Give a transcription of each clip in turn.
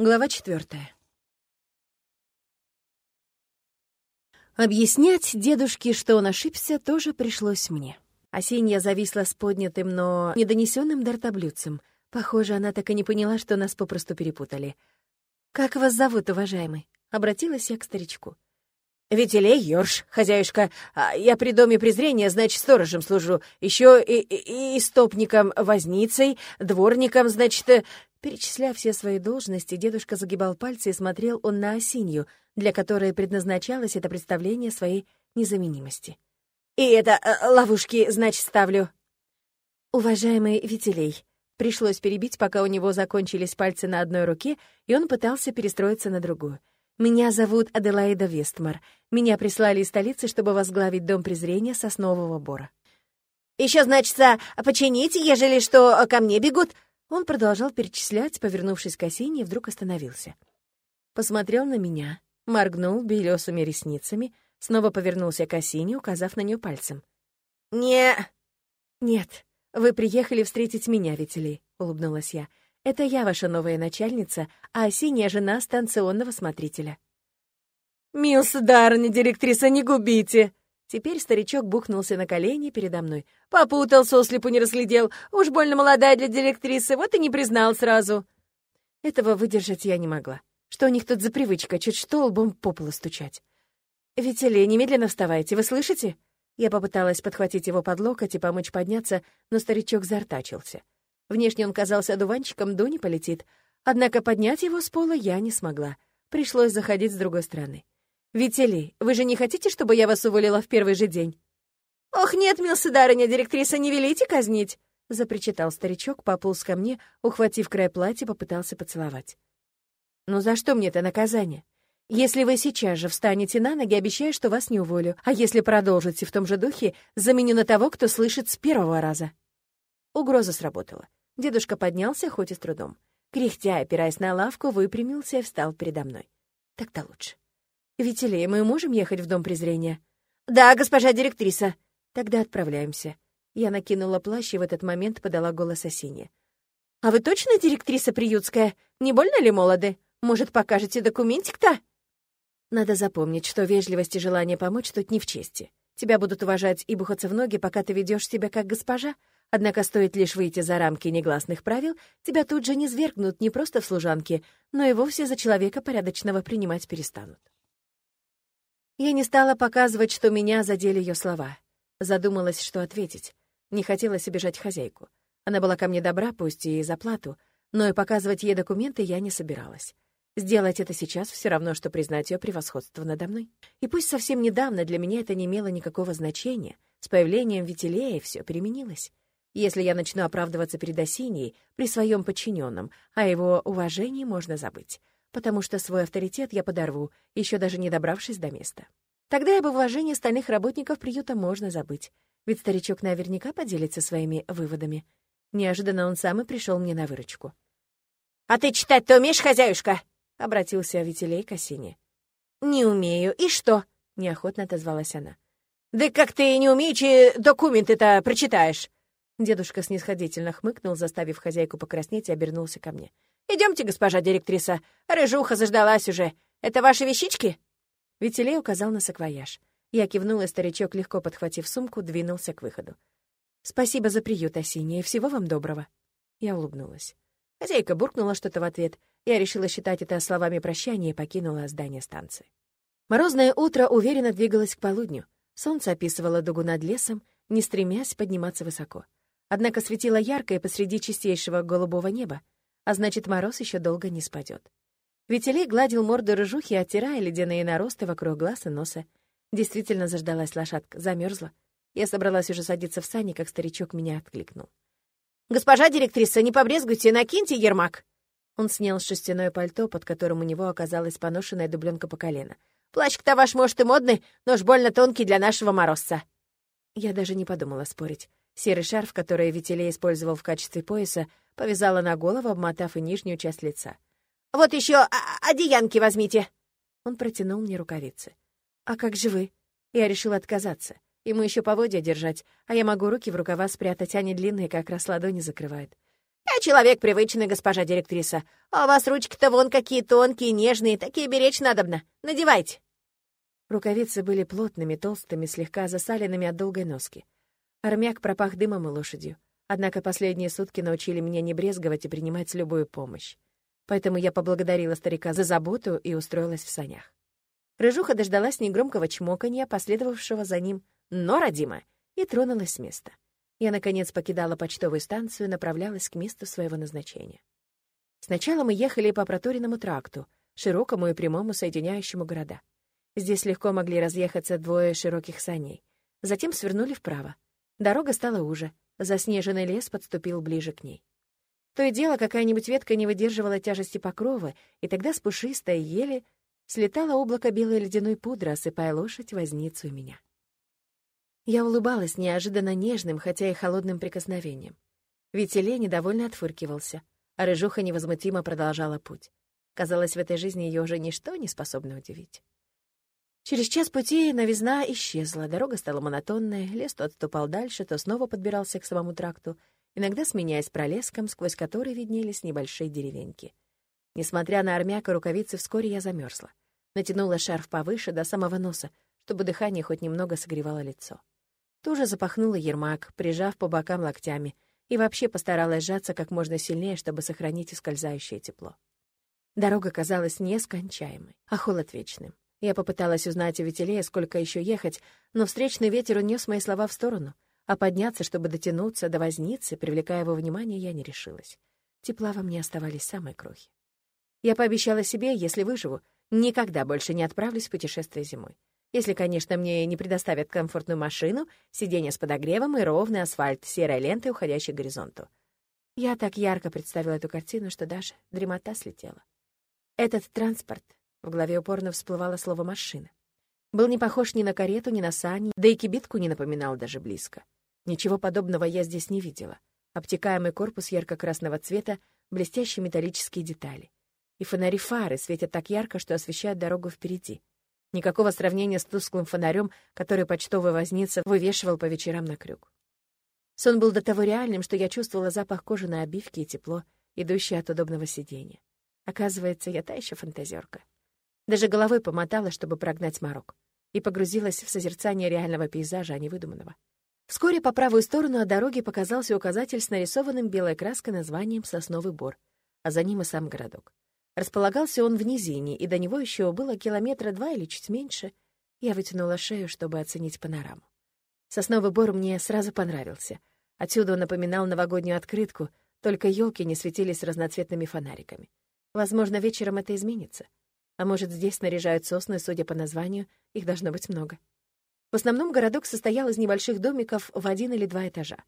Глава четвертая. Объяснять дедушке, что он ошибся, тоже пришлось мне. Осенья зависла с поднятым, но недонесенным дартаблюдцем. Похоже, она так и не поняла, что нас попросту перепутали. «Как вас зовут, уважаемый?» — обратилась я к старичку. «Вителей Йорш, хозяюшка. А я при доме презрения, значит, сторожем служу. Еще и, и, и стопником возницей, дворником, значит, Перечисляя все свои должности, дедушка загибал пальцы и смотрел он на Осинью, для которой предназначалось это представление своей незаменимости. «И это э, ловушки, значит, ставлю». «Уважаемый Вителей», пришлось перебить, пока у него закончились пальцы на одной руке, и он пытался перестроиться на другую. «Меня зовут Аделаида Вестмар. Меня прислали из столицы, чтобы возглавить Дом презрения Соснового Бора». «Еще, значит, починить, ежели что ко мне бегут?» Он продолжал перечислять, повернувшись к осине, и вдруг остановился. Посмотрел на меня, моргнул белесыми ресницами, снова повернулся к осине, указав на нее пальцем. «Не...» «Нет, вы приехали встретить меня, Витали», — улыбнулась я. «Это я ваша новая начальница, а осенняя жена станционного смотрителя». «Милс, дарня, директриса, не губите!» Теперь старичок бухнулся на колени передо мной. «Попутался, ослепу не расглядел. Уж больно молодая для директрисы, вот и не признал сразу». Этого выдержать я не могла. Что у них тут за привычка чуть что лбом по полу стучать? «Витиле, немедленно вставайте, вы слышите?» Я попыталась подхватить его под локоть и помочь подняться, но старичок зартачился. Внешне он казался одуванчиком, до не полетит. Однако поднять его с пола я не смогла. Пришлось заходить с другой стороны. «Витили, вы же не хотите, чтобы я вас уволила в первый же день?» «Ох, нет, милсударыня, директриса, не велите казнить!» — запричитал старичок, пополз ко мне, ухватив край платья, попытался поцеловать. «Ну за что мне это наказание? Если вы сейчас же встанете на ноги, обещаю, что вас не уволю, а если продолжите в том же духе, заменю на того, кто слышит с первого раза». Угроза сработала. Дедушка поднялся, хоть и с трудом. Кряхтя, опираясь на лавку, выпрямился и встал передо мной. Так-то лучше. «Витилей, мы можем ехать в Дом презрения?» «Да, госпожа директриса». «Тогда отправляемся». Я накинула плащ и в этот момент подала голос Осине. «А вы точно директриса приютская? Не больно ли молоды? Может, покажете документик-то?» Надо запомнить, что вежливость и желание помочь тут не в чести. Тебя будут уважать и бухаться в ноги, пока ты ведешь себя как госпожа. Однако стоит лишь выйти за рамки негласных правил, тебя тут же не свергнут не просто в служанке, но и вовсе за человека порядочного принимать перестанут. Я не стала показывать, что меня задели ее слова. Задумалась, что ответить. Не хотелось обижать хозяйку. Она была ко мне добра, пусть и за плату, но и показывать ей документы я не собиралась. Сделать это сейчас все равно, что признать ее превосходство надо мной. И пусть совсем недавно для меня это не имело никакого значения, с появлением Витилея все переменилось. Если я начну оправдываться перед Осиньей при своем подчиненном, о его уважении можно забыть потому что свой авторитет я подорву, еще даже не добравшись до места. Тогда и об уважении остальных работников приюта можно забыть, ведь старичок наверняка поделится своими выводами. Неожиданно он сам и пришел мне на выручку. «А ты читать-то умеешь, хозяюшка?» — обратился Вителей к Осине. «Не умею. И что?» — неохотно отозвалась она. «Да как ты не умеючи документы-то прочитаешь?» Дедушка снисходительно хмыкнул, заставив хозяйку покраснеть, и обернулся ко мне. Идемте, госпожа директриса. Рыжуха заждалась уже. Это ваши вещички?» Витилей указал на саквояж. Я кивнула, и старичок, легко подхватив сумку, двинулся к выходу. «Спасибо за приют, Осиния, всего вам доброго». Я улыбнулась. Хозяйка буркнула что-то в ответ. Я решила считать это словами прощания и покинула здание станции. Морозное утро уверенно двигалось к полудню. Солнце описывало дугу над лесом, не стремясь подниматься высоко. Однако светило яркое посреди чистейшего голубого неба а значит, мороз еще долго не спадет. Вителей гладил морду рыжухи, оттирая ледяные наросты вокруг глаз и носа. Действительно заждалась лошадка, замерзла. Я собралась уже садиться в сани, как старичок меня откликнул. «Госпожа директриса, не побрезгуйте, накиньте ермак!» Он снял шерстяное пальто, под которым у него оказалась поношенная дубленка по колено. «Плащ-то ваш, может, и модный, но уж больно тонкий для нашего морозца». Я даже не подумала спорить. Серый шарф, который Вителей использовал в качестве пояса, Повязала на голову, обмотав и нижнюю часть лица. «Вот еще а, одеянки возьмите!» Он протянул мне рукавицы. «А как же вы?» Я решила отказаться. Ему еще поводья держать, а я могу руки в рукава спрятать, они длинные, как раз ладони закрывают. «Я человек привычный, госпожа директриса. А у вас ручки-то вон какие тонкие, нежные, такие беречь надобно. Надевайте». Рукавицы были плотными, толстыми, слегка засаленными от долгой носки. Армяк пропах дымом и лошадью. Однако последние сутки научили меня не брезговать и принимать любую помощь. Поэтому я поблагодарила старика за заботу и устроилась в санях. Рыжуха дождалась негромкого чмоканья, последовавшего за ним «но, родима!» и тронулась с места. Я, наконец, покидала почтовую станцию и направлялась к месту своего назначения. Сначала мы ехали по проторенному тракту, широкому и прямому, соединяющему города. Здесь легко могли разъехаться двое широких саней. Затем свернули вправо. Дорога стала уже, заснеженный лес подступил ближе к ней. То и дело, какая-нибудь ветка не выдерживала тяжести покрова, и тогда с пушистой ели слетало облако белой ледяной пудры, осыпая лошадь, возницу и меня. Я улыбалась неожиданно нежным, хотя и холодным прикосновением. Илья недовольно отфыркивался, а Рыжуха невозмутимо продолжала путь. Казалось, в этой жизни ее уже ничто не способно удивить. Через час пути новизна исчезла, дорога стала монотонной, лес то отступал дальше, то снова подбирался к самому тракту, иногда сменяясь пролеском, сквозь который виднелись небольшие деревеньки. Несмотря на армяк и рукавицы, вскоре я замерзла. Натянула шарф повыше, до самого носа, чтобы дыхание хоть немного согревало лицо. Туже запахнула ермак, прижав по бокам локтями, и вообще постаралась сжаться как можно сильнее, чтобы сохранить ускользающее тепло. Дорога казалась нескончаемой, а холод вечным. Я попыталась узнать у Вителея, сколько еще ехать, но встречный ветер унес мои слова в сторону, а подняться, чтобы дотянуться до возницы, привлекая его внимание, я не решилась. Тепла во мне оставались самые крохи. Я пообещала себе, если выживу, никогда больше не отправлюсь в путешествие зимой. Если, конечно, мне не предоставят комфортную машину, сиденье с подогревом и ровный асфальт серой лентой, уходящей к горизонту. Я так ярко представила эту картину, что даже дремота слетела. Этот транспорт, в голове упорно всплывало слово «машина», был не похож ни на карету, ни на сани, да и кибитку не напоминал даже близко. Ничего подобного я здесь не видела. Обтекаемый корпус ярко-красного цвета, блестящие металлические детали. И фонари фары светят так ярко, что освещают дорогу впереди. Никакого сравнения с тусклым фонарем, который почтовый возница вывешивал по вечерам на крюк. Сон был до того реальным, что я чувствовала запах кожаной обивки и тепло, идущее от удобного сиденья. Оказывается, я та еще фантазерка. Даже головой помотала, чтобы прогнать морок, и погрузилась в созерцание реального пейзажа, а не выдуманного. Вскоре по правую сторону от дороги показался указатель с нарисованным белой краской названием «Сосновый бор», а за ним и сам городок. Располагался он в низине, и до него еще было километра два или чуть меньше. Я вытянула шею, чтобы оценить панораму. Сосновый бор мне сразу понравился. Отсюда он напоминал новогоднюю открытку, только елки не светились разноцветными фонариками. Возможно, вечером это изменится. А может, здесь снаряжают сосны, судя по названию, их должно быть много. В основном городок состоял из небольших домиков в один или два этажа.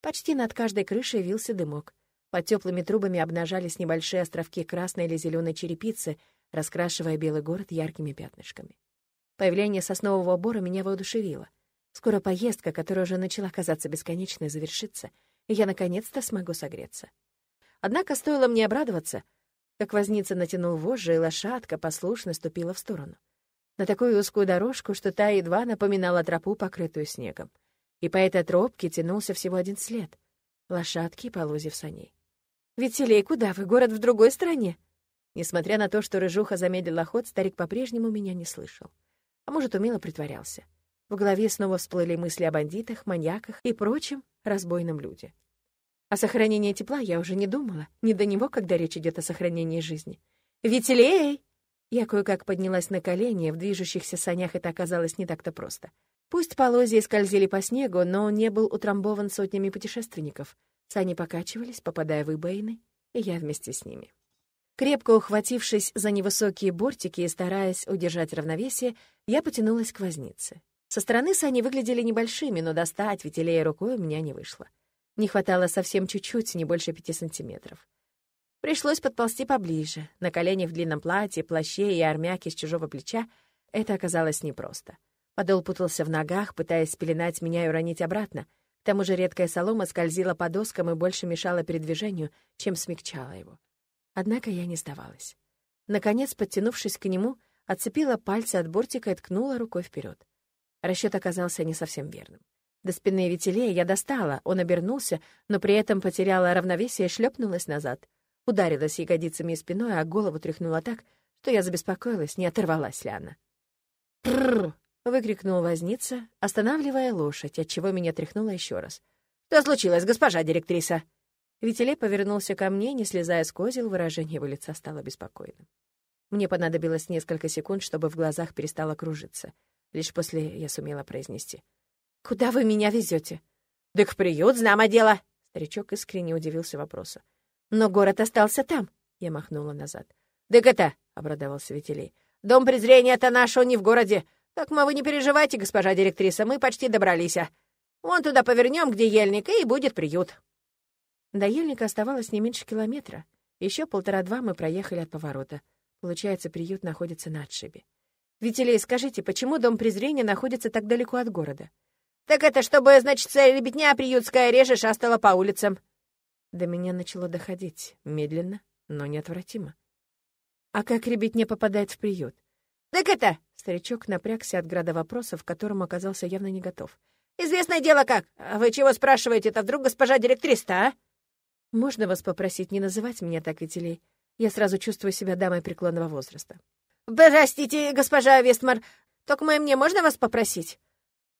Почти над каждой крышей вился дымок. Под теплыми трубами обнажались небольшие островки красной или зеленой черепицы, раскрашивая белый город яркими пятнышками. Появление соснового бора меня воодушевило. Скоро поездка, которая уже начала казаться бесконечной, завершится, и я наконец-то смогу согреться. Однако стоило мне обрадоваться, как возница натянул вожжи, и лошадка послушно ступила в сторону. На такую узкую дорожку, что та едва напоминала тропу, покрытую снегом. И по этой тропке тянулся всего один след — лошадки и полозьев саней. «Витилей, куда вы? Город в другой стране?» Несмотря на то, что Рыжуха замедлила ход, старик по-прежнему меня не слышал. А может, умело притворялся. В голове снова всплыли мысли о бандитах, маньяках и прочем разбойном люде. О сохранении тепла я уже не думала, не до него, когда речь идет о сохранении жизни. «Витилей!» Я кое-как поднялась на колени, в движущихся санях это оказалось не так-то просто. Пусть полозья скользили по снегу, но он не был утрамбован сотнями путешественников — Сани покачивались, попадая в выбоины, и я вместе с ними. Крепко ухватившись за невысокие бортики и стараясь удержать равновесие, я потянулась к вознице. Со стороны сани выглядели небольшими, но достать ветелея рукой у меня не вышло. Не хватало совсем чуть-чуть, не больше пяти сантиметров. Пришлось подползти поближе. На коленях в длинном платье, плаще и армяке с чужого плеча это оказалось непросто. Подол путался в ногах, пытаясь спеленать меня и уронить обратно — к тому же редкая солома скользила по доскам и больше мешала передвижению, чем смягчала его. Однако я не сдавалась. Наконец, подтянувшись к нему, отцепила пальцы от бортика и ткнула рукой вперед. Расчет оказался не совсем верным. До спины Вителея я достала, он обернулся, но при этом потеряла равновесие и шлепнулась назад. Ударилась ягодицами и спиной, а голову тряхнула так, что я забеспокоилась, не оторвалась ли она. «Прррр!» — выкрикнул возница, останавливая лошадь, отчего меня тряхнуло еще раз. «Что случилось, госпожа директриса?» Вителей повернулся ко мне, не слезая с козел, выражение его лица стало беспокойным. Мне понадобилось несколько секунд, чтобы в глазах перестало кружиться. Лишь после я сумела произнести. «Куда вы меня везете? «Так в приют, знамо дело!» Старичок искренне удивился вопросу. «Но город остался там!» Я махнула назад. «Так это...» — обрадовался Ветелей. «Дом презрения-то наш, он не в городе. Так мы вы не переживайте, госпожа директриса, мы почти добрались. А. Вон туда повернем, где ельник, и будет приют». До ельника оставалось не меньше километра. Еще полтора-два мы проехали от поворота. Получается, приют находится на отшибе. «Вителей, скажите, почему дом презрения находится так далеко от города?» «Так это чтобы, значит, ребятня приютская реже шастала по улицам». До меня начало доходить, медленно, но неотвратимо. «А как ребятня попадает в приют?» «Так это...» — старичок напрягся от града вопросов, к которому оказался явно не готов. «Известное дело как. А вы чего спрашиваете это вдруг госпожа директриса, а?» «Можно вас попросить не называть меня так, Вителей? Я сразу чувствую себя дамой преклонного возраста». «Простите, госпожа Вестмар, только мне можно вас попросить?»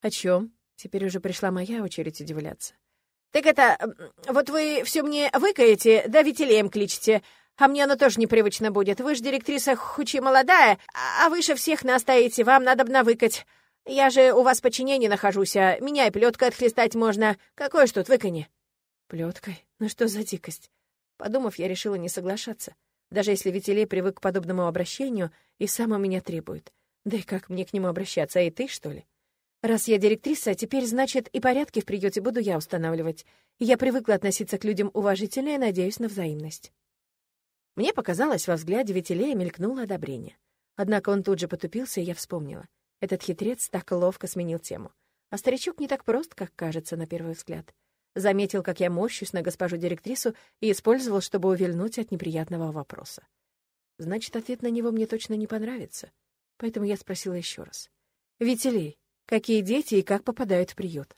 «О чем? Теперь уже пришла моя очередь удивляться. «Так это... Вот вы все мне выкаете, да Вителеем кличете, а мне оно тоже непривычно будет. Вы же директриса хоть и молодая, а выше всех настоите, вам надо бы навыкать. Я же у вас подчинение нахожусь, а меня и плеткой отхлестать можно. Какое ж тут выканье?» «Плеткой? Ну что за дикость?» Подумав, я решила не соглашаться. Даже если Вителей привык к подобному обращению и сам у меня требует. Да и как мне к нему обращаться, а и ты, что ли? Раз я директриса, теперь, значит, и порядки в приюте буду я устанавливать. Я привыкла относиться к людям уважительно и надеюсь на взаимность. Мне показалось, во взгляде Вителея мелькнуло одобрение. Однако он тут же потупился, и я вспомнила. Этот хитрец так ловко сменил тему. А старичок не так прост, как кажется на первый взгляд. Заметил, как я морщусь на госпожу директрису и использовал, чтобы увильнуть от неприятного вопроса. Значит, ответ на него мне точно не понравится. Поэтому я спросила еще раз. «Вителей, какие дети и как попадают в приют.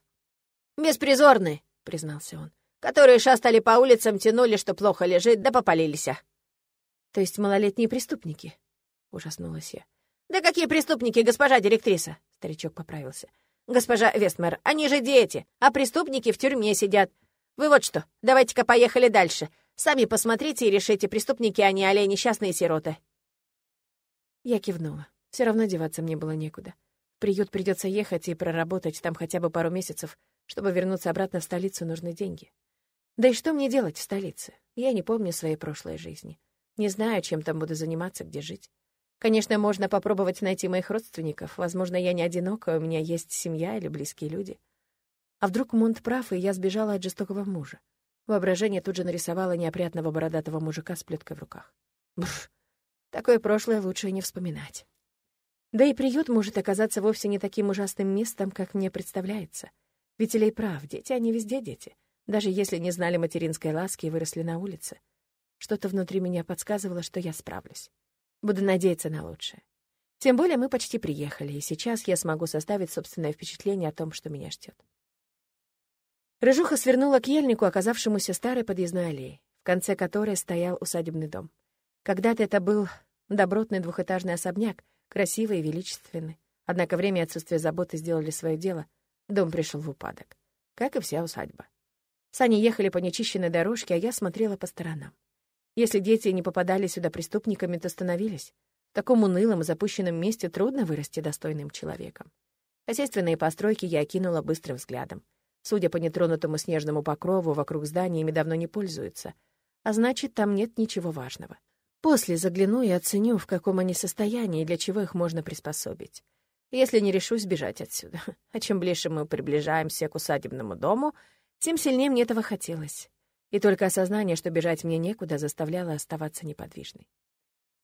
«Беспризорные», — признался он, «которые шастали по улицам, тянули, что плохо лежит, да попалились. «То есть малолетние преступники?» — ужаснулась я. «Да какие преступники, госпожа директриса?» — старичок поправился. «Госпожа Вестмер, они же дети, а преступники в тюрьме сидят. Вы вот что, давайте-ка поехали дальше. Сами посмотрите и решите, преступники они, а несчастные сироты». Я кивнула. Все равно деваться мне было некуда приют придется ехать и проработать там хотя бы пару месяцев. Чтобы вернуться обратно в столицу, нужны деньги. Да и что мне делать в столице? Я не помню своей прошлой жизни. Не знаю, чем там буду заниматься, где жить. Конечно, можно попробовать найти моих родственников. Возможно, я не одинока, у меня есть семья или близкие люди. А вдруг Монт прав, и я сбежала от жестокого мужа? Воображение тут же нарисовало неопрятного бородатого мужика с плеткой в руках. Бррр, такое прошлое лучше не вспоминать. Да и приют может оказаться вовсе не таким ужасным местом, как мне представляется. Ведь Илей прав, дети, они везде дети. Даже если не знали материнской ласки и выросли на улице. Что-то внутри меня подсказывало, что я справлюсь. Буду надеяться на лучшее. Тем более мы почти приехали, и сейчас я смогу составить собственное впечатление о том, что меня ждет. Рыжуха свернула к ельнику, оказавшемуся старой подъездной аллеей, в конце которой стоял усадебный дом. Когда-то это был добротный двухэтажный особняк, красивый и величественный. Однако время и отсутствие заботы сделали свое дело. Дом пришел в упадок. Как и вся усадьба. Сани ехали по нечищенной дорожке, а я смотрела по сторонам. Если дети не попадали сюда преступниками, то становились. В таком унылом и запущенном месте трудно вырасти достойным человеком. Хозяйственные постройки я окинула быстрым взглядом. Судя по нетронутому снежному покрову, вокруг зданиями давно не пользуются. А значит, там нет ничего важного. После загляну и оценю, в каком они состоянии и для чего их можно приспособить. Если не решусь бежать отсюда. А чем ближе мы приближаемся к усадебному дому, тем сильнее мне этого хотелось. И только осознание, что бежать мне некуда, заставляло оставаться неподвижной.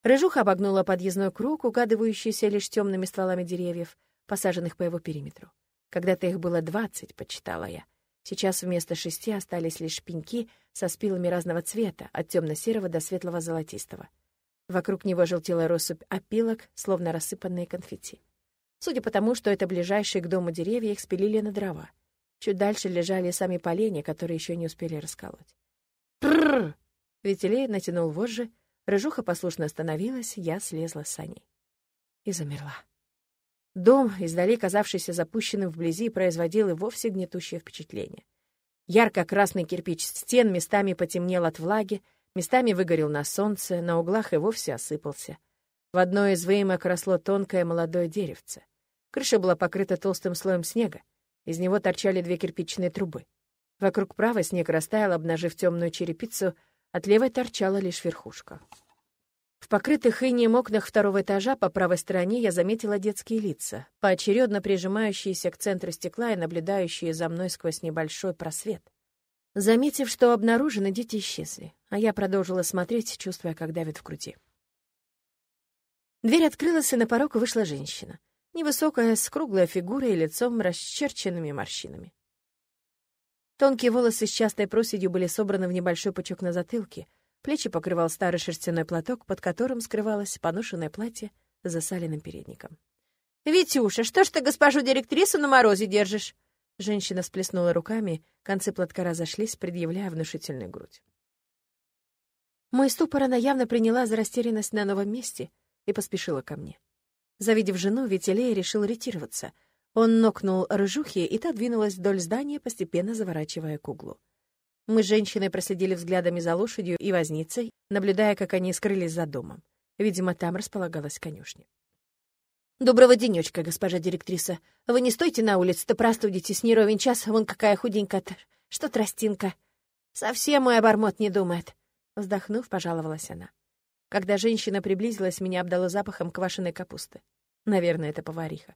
Рыжуха обогнула подъездной круг, угадывающийся лишь темными стволами деревьев, посаженных по его периметру. Когда-то их было двадцать, почитала я. Сейчас вместо шести остались лишь пеньки со спилами разного цвета, от темно-серого до светлого золотистого. Вокруг него желтела россыпь опилок, словно рассыпанные конфетти. Судя по тому, что это ближайшие к дому деревья, их спилили на дрова. Чуть дальше лежали сами поленья, которые еще не успели расколоть. «Прррр!» Ветелей натянул вожжи, рыжуха послушно остановилась, я слезла с саней. И замерла. Дом, издали казавшийся запущенным вблизи, производил и вовсе гнетущее впечатление. Ярко-красный кирпич стен местами потемнел от влаги, местами выгорел на солнце, на углах и вовсе осыпался. В одной из выемок росло тонкое молодое деревце. Крыша была покрыта толстым слоем снега. Из него торчали две кирпичные трубы. Вокруг правой снег растаял, обнажив темную черепицу, от левой торчала лишь верхушка. В покрытых инеем окнах второго этажа по правой стороне я заметила детские лица, поочередно прижимающиеся к центру стекла и наблюдающие за мной сквозь небольшой просвет. Заметив, что обнаружены, дети исчезли, а я продолжила смотреть, чувствуя, как давит в груди. Дверь открылась, и на порог вышла женщина. Невысокая, с круглой фигурой и лицом, расчерченными морщинами. Тонкие волосы с частой проседью были собраны в небольшой пучок на затылке, плечи покрывал старый шерстяной платок, под которым скрывалось поношенное платье с засаленным передником. «Витюша, что ж ты госпожу директрису на морозе держишь?» Женщина сплеснула руками, концы платка разошлись, предъявляя внушительную грудь. Мой ступор она явно приняла за растерянность на новом месте и поспешила ко мне. Завидев жену, Витилей решил ретироваться. Он нокнул рыжухи, и та двинулась вдоль здания, постепенно заворачивая к углу. Мы с женщиной проследили взглядами за лошадью и возницей, наблюдая, как они скрылись за домом. Видимо, там располагалась конюшня. «Доброго денечка, госпожа директриса. Вы не стойте на улице-то простудитесь, не ровен час, вон какая худенькая-то. Что тростинка?» «Совсем мой обормот не думает», — вздохнув, пожаловалась она. Когда женщина приблизилась, меня обдало запахом квашеной капусты. Наверное, это повариха.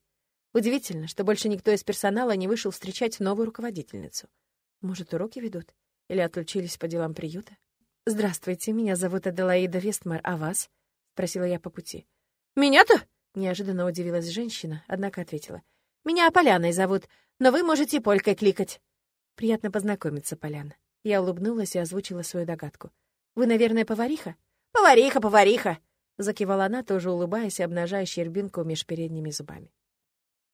Удивительно, что больше никто из персонала не вышел встречать новую руководительницу. Может, уроки ведут? Или отлучились по делам приюта? «Здравствуйте, меня зовут Аделаида Вестмар, а вас?» — спросила я по пути. «Меня-то?» — неожиданно удивилась женщина, однако ответила. «Меня Поляной зовут, но вы можете Полькой кликать». «Приятно познакомиться, Поляна». Я улыбнулась и озвучила свою догадку. «Вы, наверное, повариха?» «Повариха, повариха!» — закивала она, тоже улыбаясь и обнажая щербинку меж передними зубами.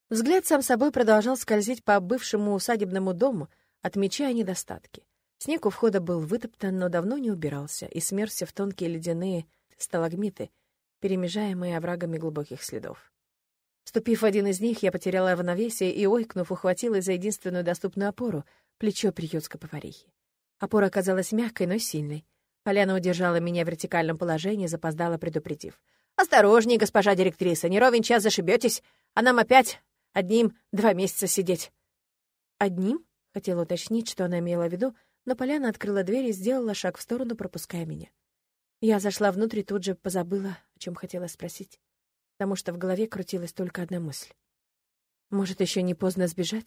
Взгляд сам собой продолжал скользить по бывшему усадебному дому, отмечая недостатки. Снег у входа был вытоптан, но давно не убирался и смерзся в тонкие ледяные сталагмиты, перемежаемые оврагами глубоких следов. Ступив в один из них, я потеряла равновесие и, ойкнув, ухватилась за единственную доступную опору — плечо приютской поварихи. Опора оказалась мягкой, но сильной. Поляна удержала меня в вертикальном положении, запоздала, предупредив. «Осторожней, госпожа директриса, не ровен час зашибетесь, а нам опять одним два месяца сидеть». «Одним?» — хотела уточнить, что она имела в виду, но Поляна открыла дверь и сделала шаг в сторону, пропуская меня. Я зашла внутрь и тут же позабыла, о чем хотела спросить, потому что в голове крутилась только одна мысль. «Может, еще не поздно сбежать?»